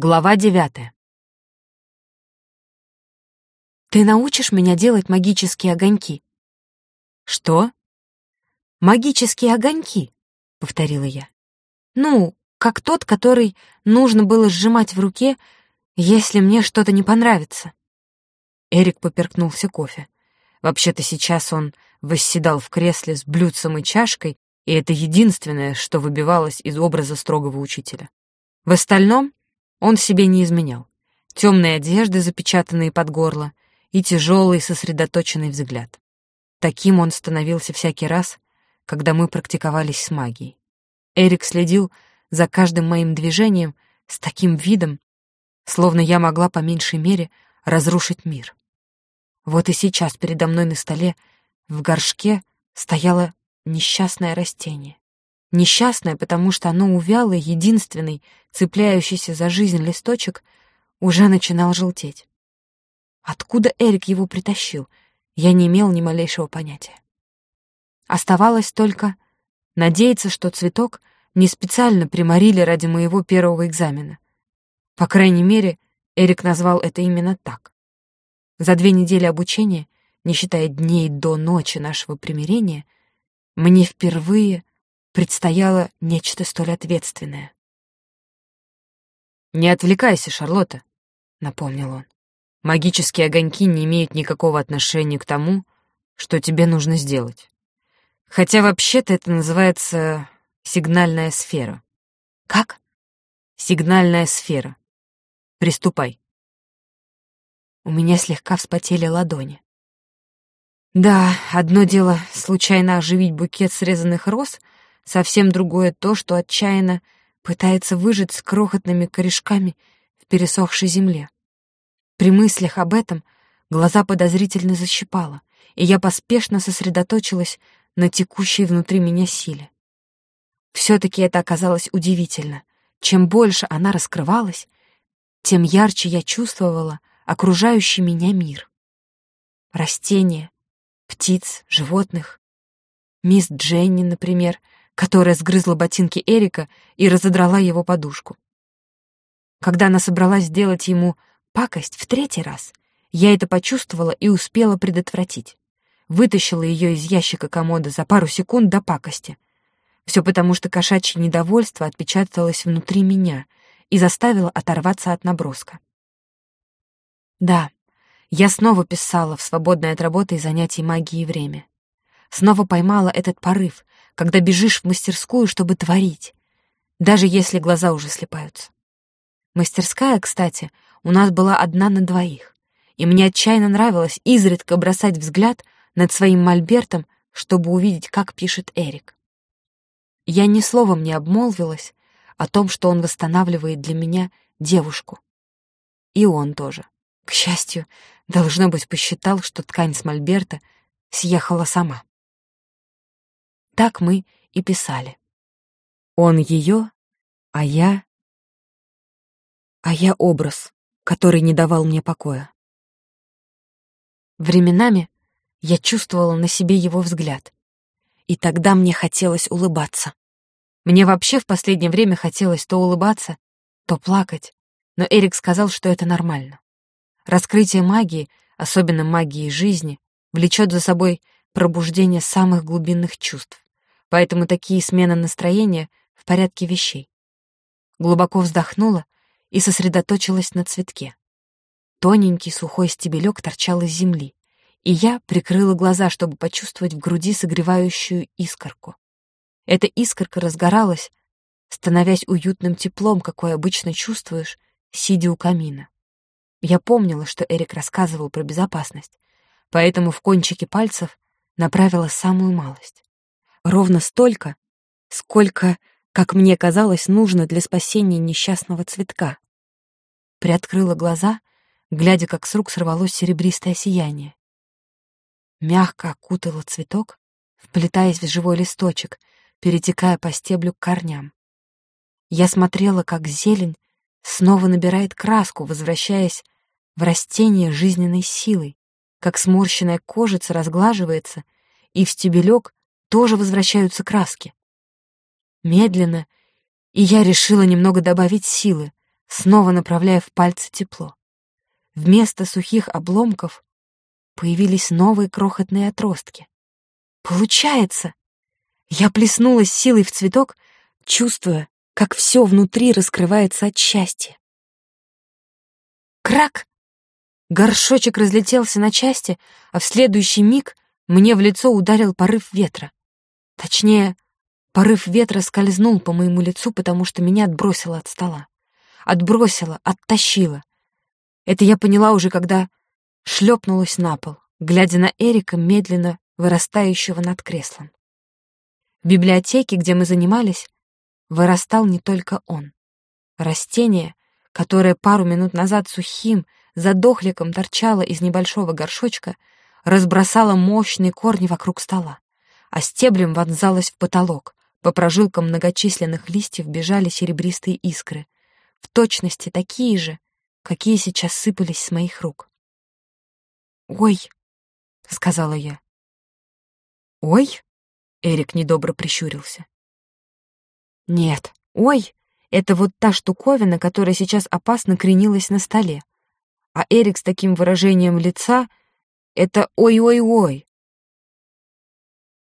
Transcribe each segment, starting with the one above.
Глава девятая. «Ты научишь меня делать магические огоньки?» «Что?» «Магические огоньки», — повторила я. «Ну, как тот, который нужно было сжимать в руке, если мне что-то не понравится». Эрик поперкнулся кофе. Вообще-то сейчас он восседал в кресле с блюдцем и чашкой, и это единственное, что выбивалось из образа строгого учителя. В остальном он себе не изменял. Темные одежды, запечатанные под горло, и тяжелый сосредоточенный взгляд. Таким он становился всякий раз, когда мы практиковались с магией. Эрик следил за каждым моим движением с таким видом, словно я могла по меньшей мере разрушить мир. Вот и сейчас передо мной на столе в горшке стояло несчастное растение. Несчастное, потому что оно увяло, единственный, цепляющийся за жизнь листочек, уже начинал желтеть. Откуда Эрик его притащил, я не имел ни малейшего понятия. Оставалось только надеяться, что цветок не специально приморили ради моего первого экзамена. По крайней мере, Эрик назвал это именно так. За две недели обучения, не считая дней до ночи нашего примирения, мне впервые предстояло нечто столь ответственное. «Не отвлекайся, Шарлотта», — напомнил он. «Магические огоньки не имеют никакого отношения к тому, что тебе нужно сделать. Хотя вообще-то это называется сигнальная сфера». «Как?» «Сигнальная сфера. Приступай». У меня слегка вспотели ладони. Да, одно дело случайно оживить букет срезанных роз, совсем другое то, что отчаянно пытается выжить с крохотными корешками в пересохшей земле. При мыслях об этом глаза подозрительно защипало, и я поспешно сосредоточилась на текущей внутри меня силе. Все-таки это оказалось удивительно. Чем больше она раскрывалась, тем ярче я чувствовала окружающий меня мир. Растения, птиц, животных. Мисс Дженни, например, которая сгрызла ботинки Эрика и разодрала его подушку. Когда она собралась сделать ему пакость в третий раз, я это почувствовала и успела предотвратить. Вытащила ее из ящика комода за пару секунд до пакости. Все потому, что кошачье недовольство отпечаталось внутри меня и заставило оторваться от наброска. Да, я снова писала в свободное от работы и занятий магии время. Снова поймала этот порыв, когда бежишь в мастерскую, чтобы творить, даже если глаза уже слепаются. Мастерская, кстати, у нас была одна на двоих, и мне отчаянно нравилось изредка бросать взгляд над своим мольбертом, чтобы увидеть, как пишет Эрик. Я ни словом не обмолвилась о том, что он восстанавливает для меня девушку. И он тоже. К счастью, должно быть, посчитал, что ткань с мольберта съехала сама. Так мы и писали. Он ее, а я... А я образ, который не давал мне покоя. Временами я чувствовала на себе его взгляд, и тогда мне хотелось улыбаться. Мне вообще в последнее время хотелось то улыбаться, то плакать, но Эрик сказал, что это нормально. Раскрытие магии, особенно магии жизни, влечет за собой пробуждение самых глубинных чувств, поэтому такие смены настроения в порядке вещей. Глубоко вздохнула и сосредоточилась на цветке. Тоненький сухой стебелек торчал из земли, и я прикрыла глаза, чтобы почувствовать в груди согревающую искорку. Эта искорка разгоралась, становясь уютным теплом, какое обычно чувствуешь, сидя у камина. Я помнила, что Эрик рассказывал про безопасность, поэтому в кончике пальцев направила самую малость. Ровно столько, сколько, как мне казалось, нужно для спасения несчастного цветка. Приоткрыла глаза, глядя, как с рук сорвалось серебристое сияние. Мягко окутала цветок, вплетаясь в живой листочек, перетекая по стеблю к корням. Я смотрела, как зелень снова набирает краску, возвращаясь в растение жизненной силой, как сморщенная кожица разглаживается, и в стебелек тоже возвращаются краски. Медленно, и я решила немного добавить силы, снова направляя в пальцы тепло. Вместо сухих обломков появились новые крохотные отростки. Получается! Я плеснулась силой в цветок, чувствуя, как все внутри раскрывается от счастья. Крак! Горшочек разлетелся на части, а в следующий миг мне в лицо ударил порыв ветра. Точнее, порыв ветра скользнул по моему лицу, потому что меня отбросило от стола. Отбросило, оттащило. Это я поняла уже, когда шлепнулась на пол, глядя на Эрика, медленно вырастающего над креслом. В библиотеке, где мы занимались, вырастал не только он. Растение, которое пару минут назад сухим, задохликом торчало из небольшого горшочка, разбросало мощные корни вокруг стола, а стеблем вонзалось в потолок. По прожилкам многочисленных листьев бежали серебристые искры, в точности такие же, какие сейчас сыпались с моих рук. «Ой!» — сказала я. «Ой?» — Эрик недобро прищурился. «Нет, ой, это вот та штуковина, которая сейчас опасно кренилась на столе. А Эрик с таким выражением лица — это ой-ой-ой.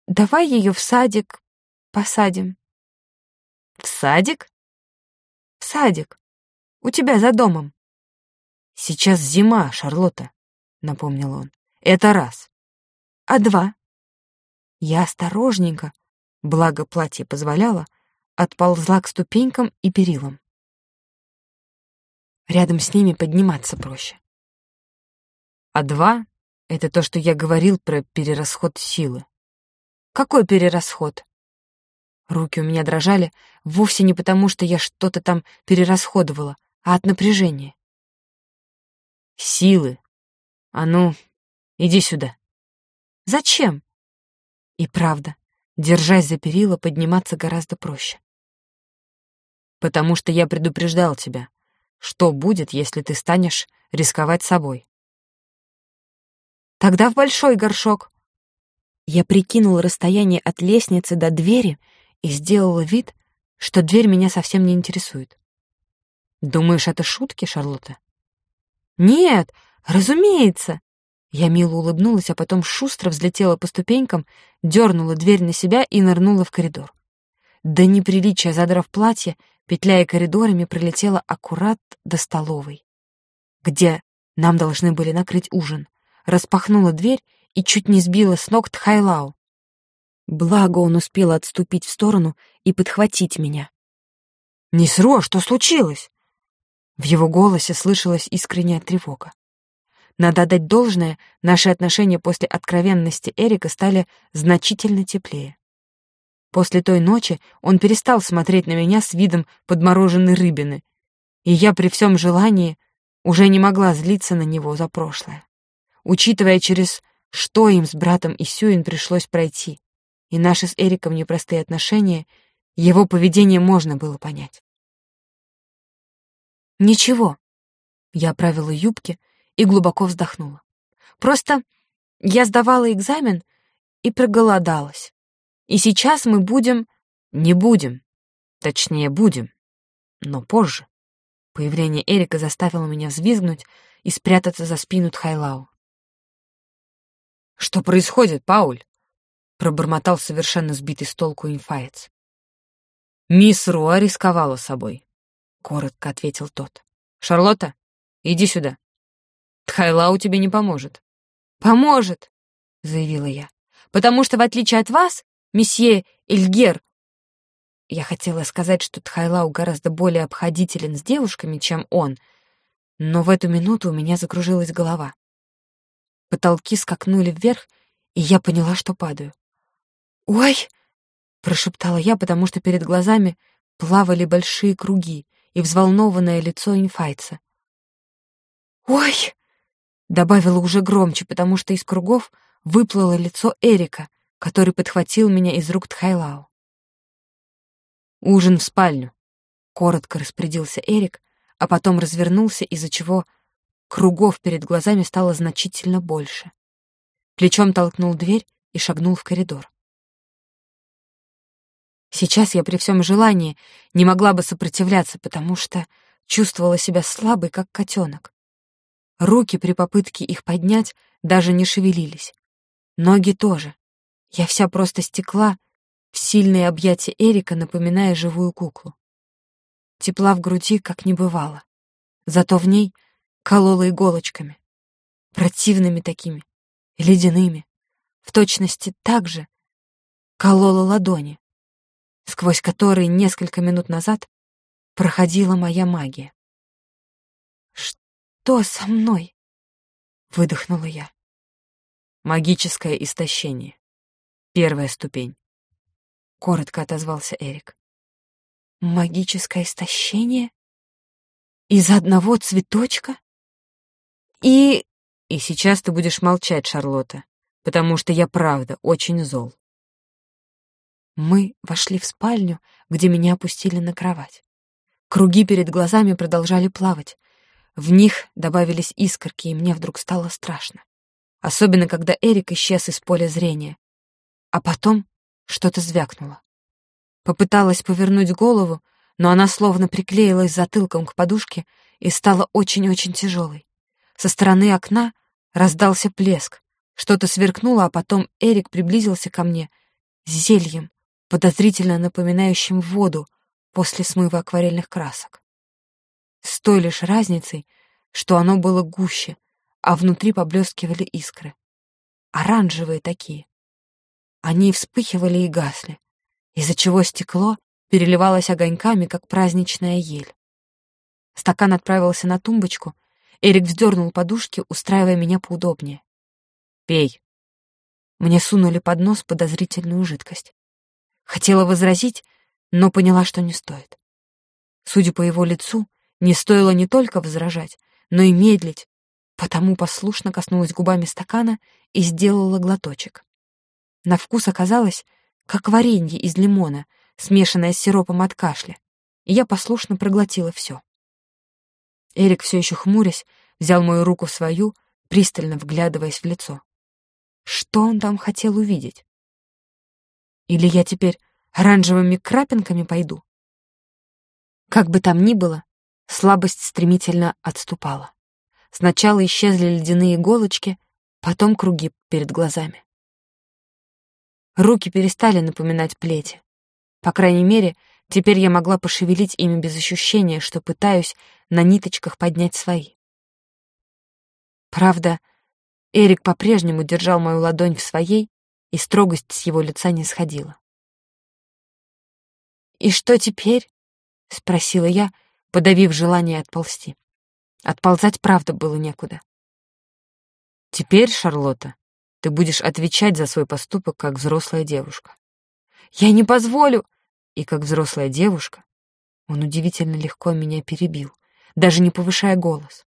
Давай ее в садик посадим». «В садик?» «В садик. У тебя за домом». «Сейчас зима, Шарлотта», — напомнил он. «Это раз». «А два?» Я осторожненько, благо платье позволяло, отползла к ступенькам и перилам. Рядом с ними подниматься проще. А два — это то, что я говорил про перерасход силы. Какой перерасход? Руки у меня дрожали вовсе не потому, что я что-то там перерасходовала, а от напряжения. Силы. А ну, иди сюда. Зачем? И правда, держась за перила, подниматься гораздо проще. Потому что я предупреждал тебя, что будет, если ты станешь рисковать собой. Тогда в большой горшок. Я прикинул расстояние от лестницы до двери и сделала вид, что дверь меня совсем не интересует. Думаешь, это шутки, Шарлотта? Нет, разумеется. Я мило улыбнулась, а потом шустро взлетела по ступенькам, дернула дверь на себя и нырнула в коридор. До неприличия задрав платье, петляя коридорами, пролетела аккурат до столовой, где нам должны были накрыть ужин, распахнула дверь и чуть не сбила с ног Тхайлау. Благо он успел отступить в сторону и подхватить меня. «Не сро, что случилось?» В его голосе слышалась искренняя тревога. Надо отдать должное, наши отношения после откровенности Эрика стали значительно теплее. После той ночи он перестал смотреть на меня с видом подмороженной рыбины, и я при всем желании уже не могла злиться на него за прошлое. Учитывая, через что им с братом и Сюин пришлось пройти, и наши с Эриком непростые отношения, его поведение можно было понять. «Ничего», — я оправила юбки, — и глубоко вздохнула. Просто я сдавала экзамен и проголодалась. И сейчас мы будем... Не будем. Точнее, будем. Но позже. Появление Эрика заставило меня взвизгнуть и спрятаться за спину Тхайлау. «Что происходит, Пауль?» — пробормотал совершенно сбитый с толку инфаец. «Мисс Руа рисковала собой», — коротко ответил тот. «Шарлотта, иди сюда». Тхайлау тебе не поможет. Поможет, заявила я. Потому что, в отличие от вас, месье Ильгер, я хотела сказать, что Тхайлау гораздо более обходителен с девушками, чем он, но в эту минуту у меня закружилась голова. Потолки скакнули вверх, и я поняла, что падаю. «Ой!» — прошептала я, потому что перед глазами плавали большие круги и взволнованное лицо инфайца. «Ой!» Добавила уже громче, потому что из кругов выплыло лицо Эрика, который подхватил меня из рук Тхайлау. «Ужин в спальню», — коротко распорядился Эрик, а потом развернулся, из-за чего кругов перед глазами стало значительно больше. Плечом толкнул дверь и шагнул в коридор. Сейчас я при всем желании не могла бы сопротивляться, потому что чувствовала себя слабой, как котенок. Руки при попытке их поднять даже не шевелились. Ноги тоже. Я вся просто стекла в сильные объятия Эрика, напоминая живую куклу. Тепла в груди как не бывало. Зато в ней колола иголочками. Противными такими, ледяными. В точности так же колола ладони, сквозь которые несколько минут назад проходила моя магия. «Что со мной?» — выдохнула я. «Магическое истощение. Первая ступень», — коротко отозвался Эрик. «Магическое истощение? Из одного цветочка? И...» «И сейчас ты будешь молчать, Шарлотта, потому что я правда очень зол». Мы вошли в спальню, где меня опустили на кровать. Круги перед глазами продолжали плавать. В них добавились искорки, и мне вдруг стало страшно. Особенно, когда Эрик исчез из поля зрения. А потом что-то звякнуло. Попыталась повернуть голову, но она словно приклеилась затылком к подушке и стала очень-очень тяжелой. Со стороны окна раздался плеск. Что-то сверкнуло, а потом Эрик приблизился ко мне с зельем, подозрительно напоминающим воду после смыва акварельных красок. С той лишь разницей, что оно было гуще, а внутри поблескивали искры. Оранжевые такие. Они вспыхивали и гасли, из-за чего стекло переливалось огоньками, как праздничная ель. Стакан отправился на тумбочку, Эрик вздернул подушки, устраивая меня поудобнее. «Пей». Мне сунули под нос подозрительную жидкость. Хотела возразить, но поняла, что не стоит. Судя по его лицу, не стоило не только возражать, но и медлить, потому послушно коснулась губами стакана и сделала глоточек. На вкус оказалось, как варенье из лимона, смешанное с сиропом от кашля, и я послушно проглотила все. Эрик, все еще хмурясь, взял мою руку в свою, пристально вглядываясь в лицо. Что он там хотел увидеть? Или я теперь оранжевыми крапинками пойду? Как бы там ни было, слабость стремительно отступала. Сначала исчезли ледяные иголочки, потом круги перед глазами. Руки перестали напоминать плети. По крайней мере, теперь я могла пошевелить ими без ощущения, что пытаюсь на ниточках поднять свои. Правда, Эрик по-прежнему держал мою ладонь в своей, и строгость с его лица не сходила. «И что теперь?» — спросила я, подавив желание отползти. Отползать, правда, было некуда. «Теперь, Шарлотта, ты будешь отвечать за свой поступок как взрослая девушка». «Я не позволю!» И как взрослая девушка он удивительно легко меня перебил, даже не повышая голос.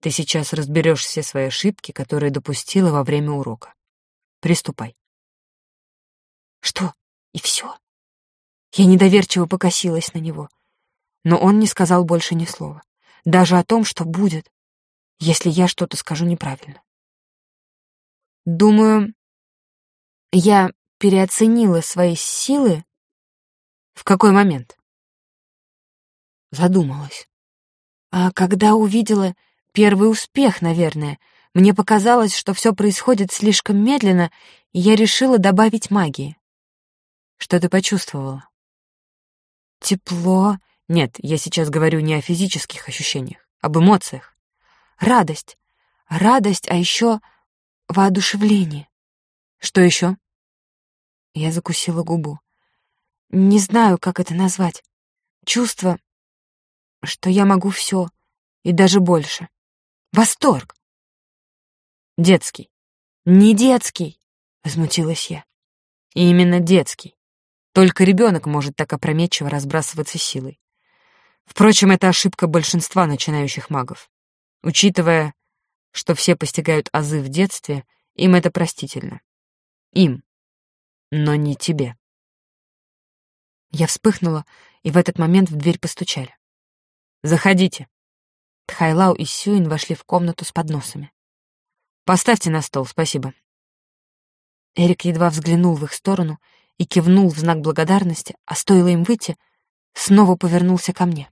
Ты сейчас разберешь все свои ошибки, которые допустила во время урока. Приступай. Что, и все? Я недоверчиво покосилась на него, но он не сказал больше ни слова, даже о том, что будет, если я что-то скажу неправильно. Думаю, я переоценила свои силы. В какой момент? Задумалась. А когда увидела первый успех, наверное, мне показалось, что все происходит слишком медленно, и я решила добавить магии. Что ты почувствовала? Тепло. Нет, я сейчас говорю не о физических ощущениях, об эмоциях. Радость. Радость, а еще воодушевление. Что еще? Я закусила губу. Не знаю, как это назвать. Чувство, что я могу все, и даже больше. Восторг. Детский. Не детский, возмутилась я. И именно детский. Только ребенок может так опрометчиво разбрасываться силой. Впрочем, это ошибка большинства начинающих магов. Учитывая, что все постигают азы в детстве, им это простительно. Им. Но не тебе. Я вспыхнула, и в этот момент в дверь постучали. «Заходите». Тхайлау и Сюин вошли в комнату с подносами. «Поставьте на стол, спасибо». Эрик едва взглянул в их сторону и кивнул в знак благодарности, а стоило им выйти, снова повернулся ко мне.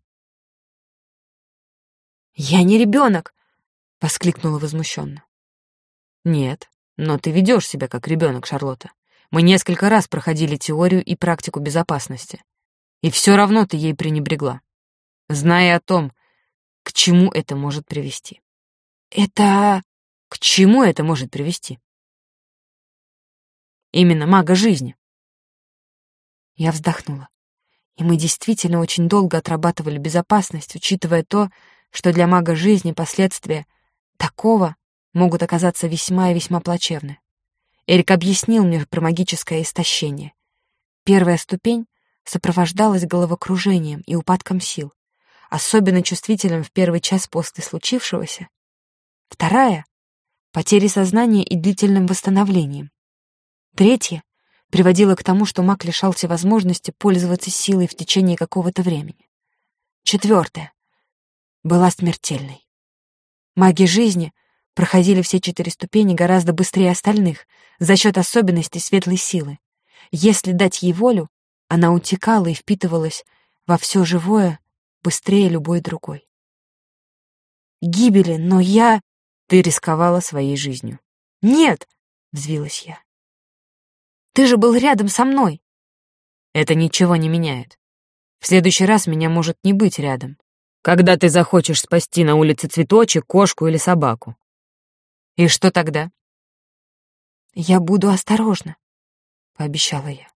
«Я не ребенок!» — воскликнула возмущенно. «Нет, но ты ведешь себя как ребенок, Шарлотта. Мы несколько раз проходили теорию и практику безопасности. И все равно ты ей пренебрегла, зная о том, к чему это может привести. Это... К чему это может привести? Именно мага жизни. Я вздохнула. И мы действительно очень долго отрабатывали безопасность, учитывая то, что для мага жизни последствия такого могут оказаться весьма и весьма плачевны. Эрик объяснил мне про магическое истощение. Первая ступень сопровождалась головокружением и упадком сил, особенно чувствительным в первый час после случившегося. Вторая — потерей сознания и длительным восстановлением. Третья приводила к тому, что маг лишался возможности пользоваться силой в течение какого-то времени. Четвертая была смертельной. Маги жизни проходили все четыре ступени гораздо быстрее остальных за счет особенностей светлой силы. Если дать ей волю, она утекала и впитывалась во все живое быстрее любой другой. Гибели, но я... Ты рисковала своей жизнью. Нет, взвилась я. Ты же был рядом со мной. Это ничего не меняет. В следующий раз меня может не быть рядом. Когда ты захочешь спасти на улице цветочек, кошку или собаку. И что тогда? Я буду осторожна, пообещала я.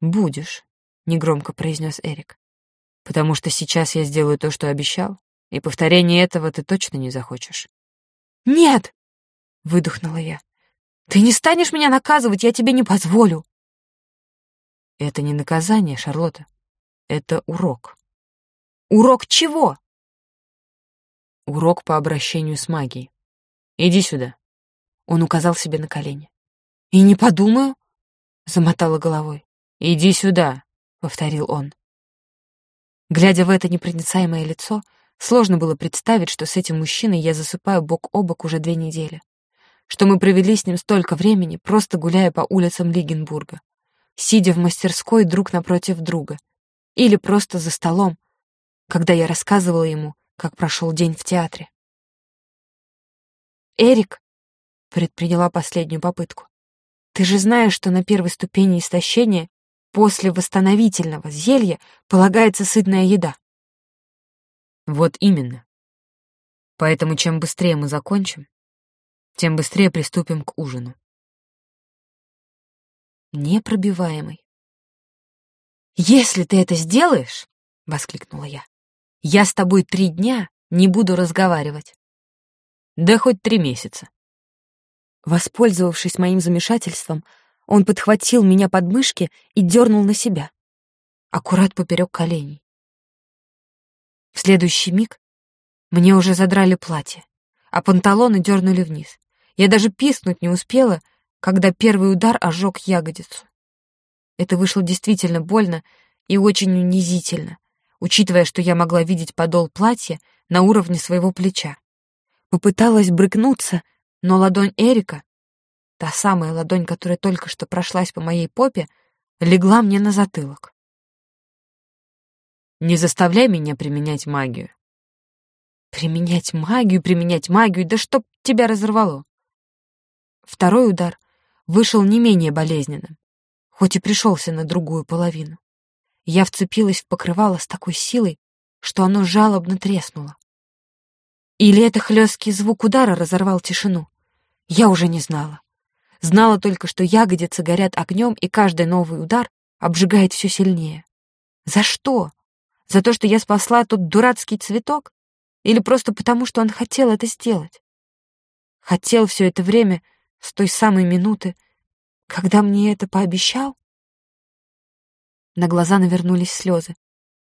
Будешь, негромко произнес Эрик. Потому что сейчас я сделаю то, что обещал, и повторение этого ты точно не захочешь. Нет, выдохнула я. Ты не станешь меня наказывать, я тебе не позволю. Это не наказание, Шарлотта. Это урок. Урок чего? Урок по обращению с магией. Иди сюда. Он указал себе на колени. И не подумаю, замотала головой. Иди сюда, повторил он. Глядя в это непроницаемое лицо, сложно было представить, что с этим мужчиной я засыпаю бок о бок уже две недели что мы провели с ним столько времени, просто гуляя по улицам Лигенбурга, сидя в мастерской друг напротив друга, или просто за столом, когда я рассказывала ему, как прошел день в театре. «Эрик», — предприняла последнюю попытку, «ты же знаешь, что на первой ступени истощения после восстановительного зелья полагается сытная еда». «Вот именно. Поэтому чем быстрее мы закончим, тем быстрее приступим к ужину. Непробиваемый. «Если ты это сделаешь, — воскликнула я, — я с тобой три дня не буду разговаривать». «Да хоть три месяца». Воспользовавшись моим замешательством, он подхватил меня под мышки и дернул на себя, аккурат поперек коленей. В следующий миг мне уже задрали платье, а панталоны дернули вниз. Я даже писнуть не успела, когда первый удар ожег ягодицу. Это вышло действительно больно и очень унизительно, учитывая, что я могла видеть подол платья на уровне своего плеча. Попыталась брыкнуться, но ладонь Эрика, та самая ладонь, которая только что прошлась по моей попе, легла мне на затылок. «Не заставляй меня применять магию». «Применять магию, применять магию, да чтоб тебя разорвало!» Второй удар вышел не менее болезненным, хоть и пришелся на другую половину. Я вцепилась в покрывало с такой силой, что оно жалобно треснуло. Или это хлесткий звук удара разорвал тишину? Я уже не знала. Знала только, что ягодицы горят огнем, и каждый новый удар обжигает все сильнее. За что? За то, что я спасла тот дурацкий цветок? Или просто потому, что он хотел это сделать? Хотел все это время с той самой минуты, когда мне это пообещал? На глаза навернулись слезы,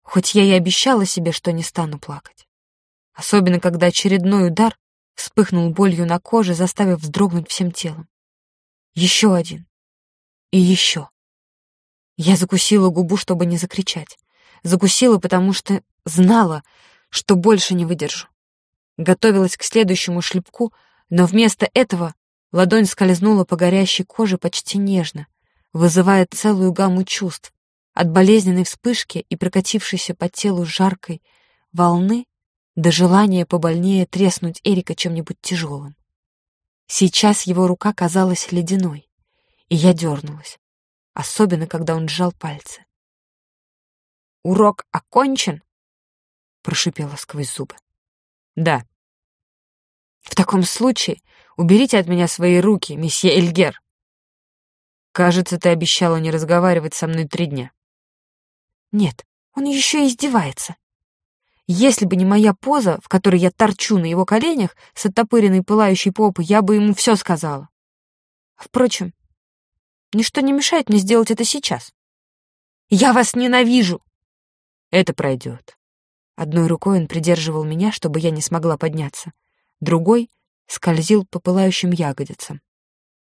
хоть я и обещала себе, что не стану плакать. Особенно, когда очередной удар вспыхнул болью на коже, заставив вздрогнуть всем телом. Еще один. И еще. Я закусила губу, чтобы не закричать. Закусила, потому что знала, что больше не выдержу. Готовилась к следующему шлепку, но вместо этого Ладонь скользнула по горящей коже почти нежно, вызывая целую гамму чувств, от болезненной вспышки и прокатившейся по телу жаркой волны до желания побольнее треснуть Эрика чем-нибудь тяжелым. Сейчас его рука казалась ледяной, и я дернулась, особенно когда он сжал пальцы. «Урок окончен?» — прошипела сквозь зубы. «Да». «В таком случае уберите от меня свои руки, месье Эльгер». «Кажется, ты обещала не разговаривать со мной три дня». «Нет, он еще издевается. Если бы не моя поза, в которой я торчу на его коленях с оттопыренной пылающей попой, я бы ему все сказала. Впрочем, ничто не мешает мне сделать это сейчас. Я вас ненавижу. Это пройдет. Одной рукой он придерживал меня, чтобы я не смогла подняться. Другой скользил по пылающим ягодицам.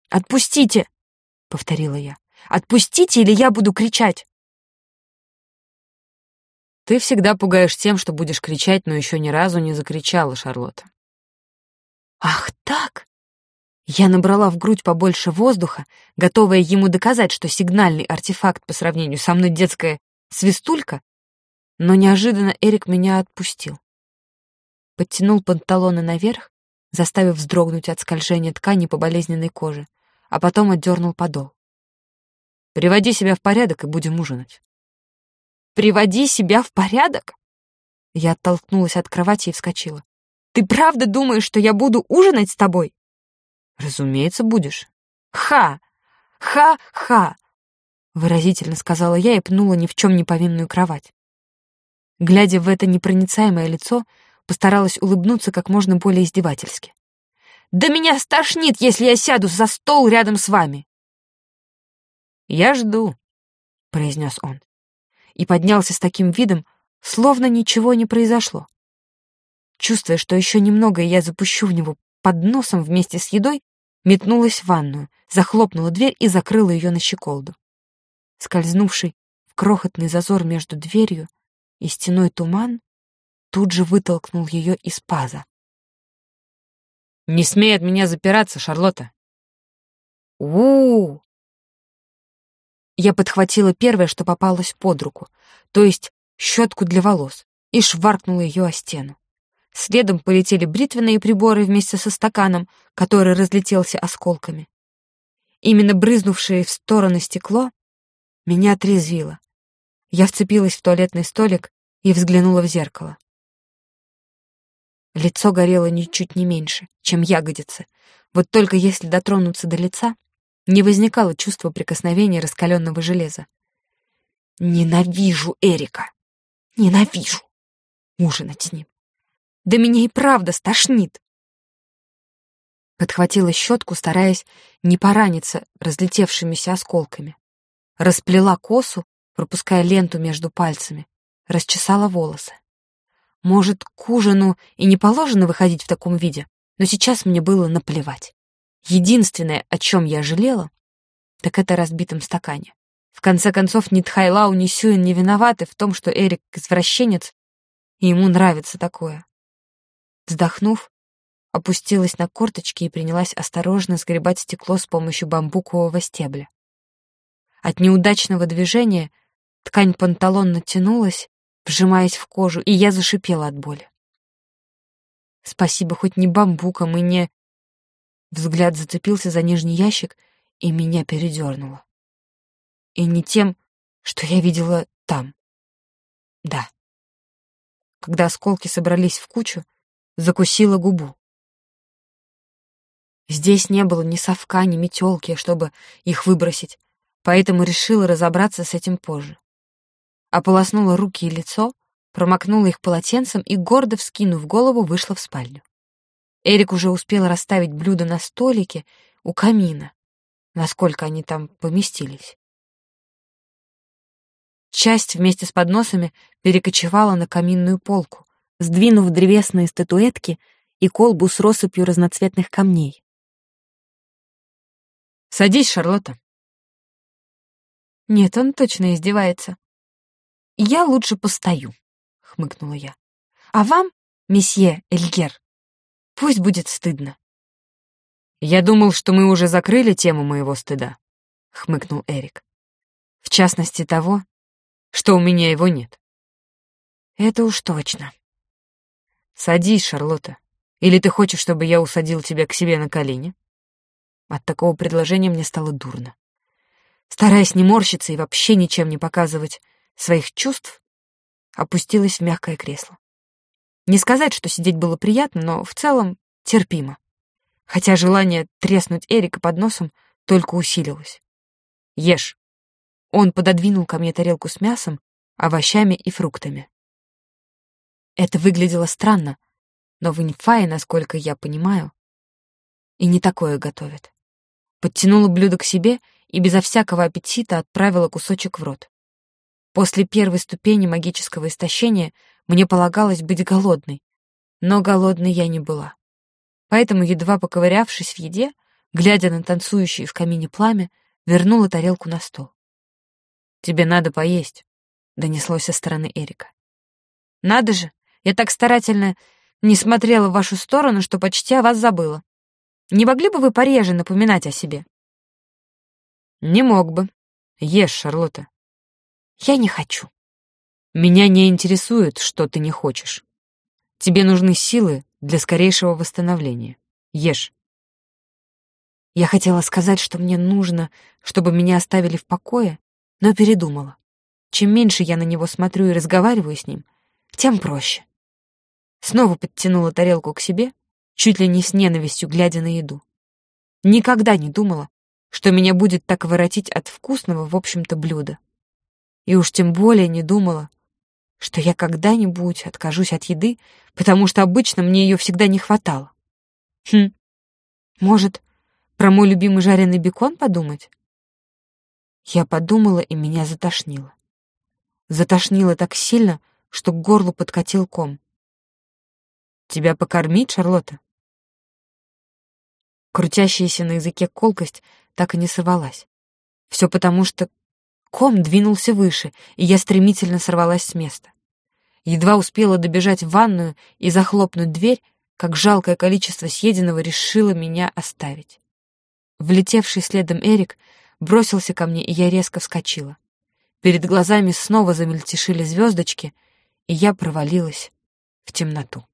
«Отпустите!» — повторила я. «Отпустите, или я буду кричать!» Ты всегда пугаешь тем, что будешь кричать, но еще ни разу не закричала, Шарлотта. Ах так! Я набрала в грудь побольше воздуха, готовая ему доказать, что сигнальный артефакт по сравнению со мной детская свистулька, но неожиданно Эрик меня отпустил. Подтянул панталоны наверх, заставив вздрогнуть от скольжения ткани по болезненной коже, а потом отдернул подол. «Приводи себя в порядок и будем ужинать». Приводи себя в порядок?» Я оттолкнулась от кровати и вскочила. «Ты правда думаешь, что я буду ужинать с тобой?» «Разумеется, будешь». «Ха! Ха-ха!» Выразительно сказала я и пнула ни в чем не повинную кровать. Глядя в это непроницаемое лицо, постаралась улыбнуться как можно более издевательски. «Да меня стошнит, если я сяду за стол рядом с вами!» «Я жду», — произнес он и поднялся с таким видом, словно ничего не произошло. Чувствуя, что еще немного, я запущу в него под носом вместе с едой, метнулась в ванную, захлопнула дверь и закрыла ее на щеколду. Скользнувший в крохотный зазор между дверью и стеной туман тут же вытолкнул ее из паза. «Не смей от меня запираться, Шарлотта!» у, -у, -у я подхватила первое, что попалось под руку, то есть щетку для волос, и шваркнула ее о стену. Следом полетели бритвенные приборы вместе со стаканом, который разлетелся осколками. Именно брызнувшее в стороны стекло меня отрезвило. Я вцепилась в туалетный столик и взглянула в зеркало. Лицо горело ничуть не меньше, чем ягодицы. Вот только если дотронуться до лица, не возникало чувства прикосновения раскаленного железа. Ненавижу Эрика. Ненавижу. Ужинать с ним. Да меня и правда стошнит. Подхватила щетку, стараясь не пораниться разлетевшимися осколками. Расплела косу, пропуская ленту между пальцами. Расчесала волосы. Может, к ужину и не положено выходить в таком виде, но сейчас мне было наплевать. Единственное, о чем я жалела, так это разбитом стакане. В конце концов, ни Тхайлау, ни Сюин не виноваты в том, что Эрик извращенец, и ему нравится такое. Вздохнув, опустилась на корточки и принялась осторожно сгребать стекло с помощью бамбукового стебля. От неудачного движения ткань панталон натянулась, вжимаясь в кожу, и я зашипела от боли. Спасибо хоть не бамбуком и не Взгляд зацепился за нижний ящик, и меня передернуло. И не тем, что я видела там. Да. Когда осколки собрались в кучу, закусила губу. Здесь не было ни совка, ни метелки, чтобы их выбросить, поэтому решила разобраться с этим позже. Ополоснула руки и лицо, промокнула их полотенцем и, гордо вскинув голову, вышла в спальню. Эрик уже успел расставить блюда на столике у камина, насколько они там поместились. Часть вместе с подносами перекочевала на каминную полку, сдвинув древесные статуэтки и колбу с россыпью разноцветных камней. «Садись, Шарлотта». «Нет, он точно издевается. Я лучше постою», — хмыкнула я. «А вам, месье Эльгер, Пусть будет стыдно. «Я думал, что мы уже закрыли тему моего стыда», — хмыкнул Эрик. «В частности того, что у меня его нет». «Это уж точно». Садись, Шарлотта. Или ты хочешь, чтобы я усадил тебя к себе на колени? От такого предложения мне стало дурно. Стараясь не морщиться и вообще ничем не показывать своих чувств, опустилась в мягкое кресло. Не сказать, что сидеть было приятно, но в целом терпимо. Хотя желание треснуть Эрика под носом только усилилось. «Ешь». Он пододвинул ко мне тарелку с мясом, овощами и фруктами. Это выглядело странно, но в инфае, насколько я понимаю, и не такое готовят. Подтянула блюдо к себе и безо всякого аппетита отправила кусочек в рот. После первой ступени магического истощения мне полагалось быть голодной, но голодной я не была. Поэтому, едва поковырявшись в еде, глядя на танцующее в камине пламя, вернула тарелку на стол. «Тебе надо поесть», — донеслось со стороны Эрика. «Надо же, я так старательно не смотрела в вашу сторону, что почти о вас забыла. Не могли бы вы пореже напоминать о себе?» «Не мог бы. Ешь, Шарлотта». «Я не хочу». «Меня не интересует, что ты не хочешь. Тебе нужны силы для скорейшего восстановления. Ешь». Я хотела сказать, что мне нужно, чтобы меня оставили в покое, но передумала. Чем меньше я на него смотрю и разговариваю с ним, тем проще. Снова подтянула тарелку к себе, чуть ли не с ненавистью, глядя на еду. Никогда не думала, что меня будет так воротить от вкусного, в общем-то, блюда. И уж тем более не думала, что я когда-нибудь откажусь от еды, потому что обычно мне ее всегда не хватало. Хм, может, про мой любимый жареный бекон подумать? Я подумала, и меня затошнило. Затошнило так сильно, что к горлу подкатил ком. «Тебя покормить, Шарлотта?» Крутящаяся на языке колкость так и не сорвалась. Все потому, что ком двинулся выше, и я стремительно сорвалась с места. Едва успела добежать в ванную и захлопнуть дверь, как жалкое количество съеденного решило меня оставить. Влетевший следом Эрик бросился ко мне, и я резко вскочила. Перед глазами снова замельтешили звездочки, и я провалилась в темноту.